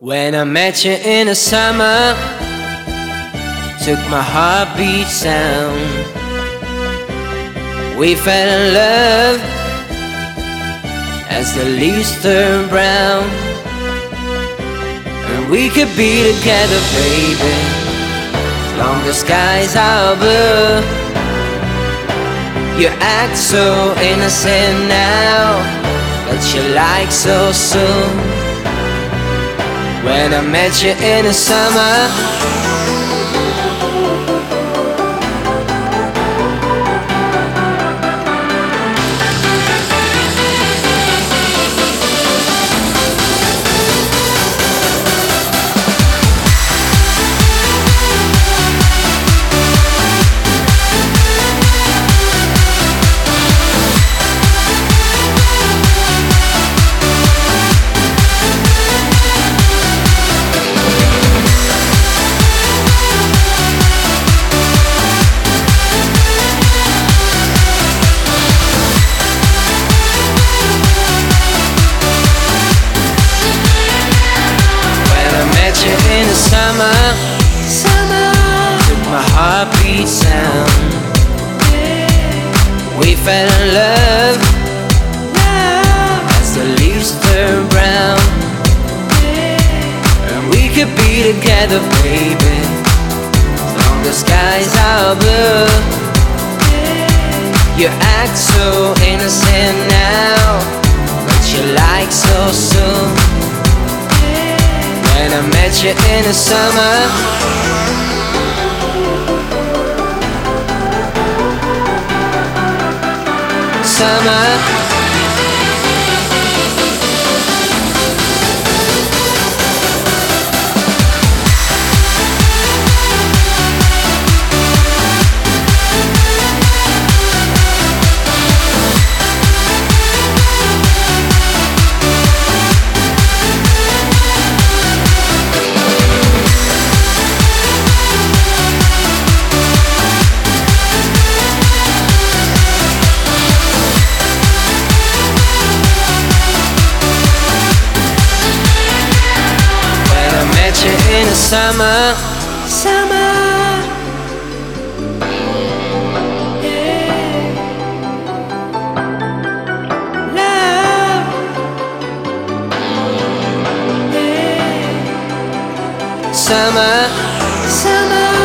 When I met you in the summer, took my heartbeat sound. We fell in love as the leaves turn brown. And we could be together, baby, as long as skies are blue. You act so innocent now, but you like so soon. When I met you in the summer summer. Summer Took my heartbeat sound We fell in love love. As the leaves turn brown. And we could be together, baby. As long as skies are blue. You act so innocent now met you in the summer. Summer summer. Summer. Summer, summer,